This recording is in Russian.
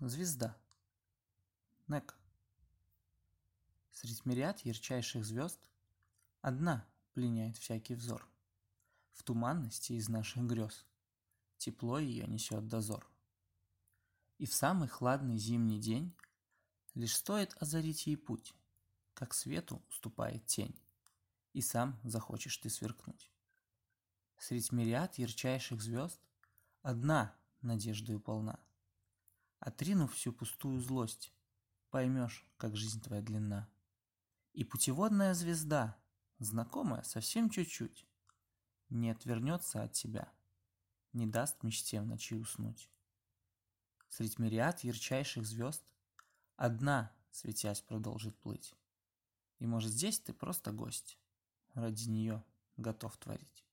Звезда. Нек. Средь мириад ярчайших звезд Одна пленяет всякий взор. В туманности из наших грез Тепло ее несет дозор. И в самый хладный зимний день Лишь стоит озарить ей путь, Как свету уступает тень, И сам захочешь ты сверкнуть. Средь мириад ярчайших звезд Одна надеждою полна — Отринув всю пустую злость, поймешь, как жизнь твоя длинна. И путеводная звезда, знакомая совсем чуть-чуть, не отвернется от тебя, не даст мечте в ночи уснуть. Средь мириад ярчайших звезд одна, светясь, продолжит плыть. И может здесь ты просто гость, ради нее готов творить.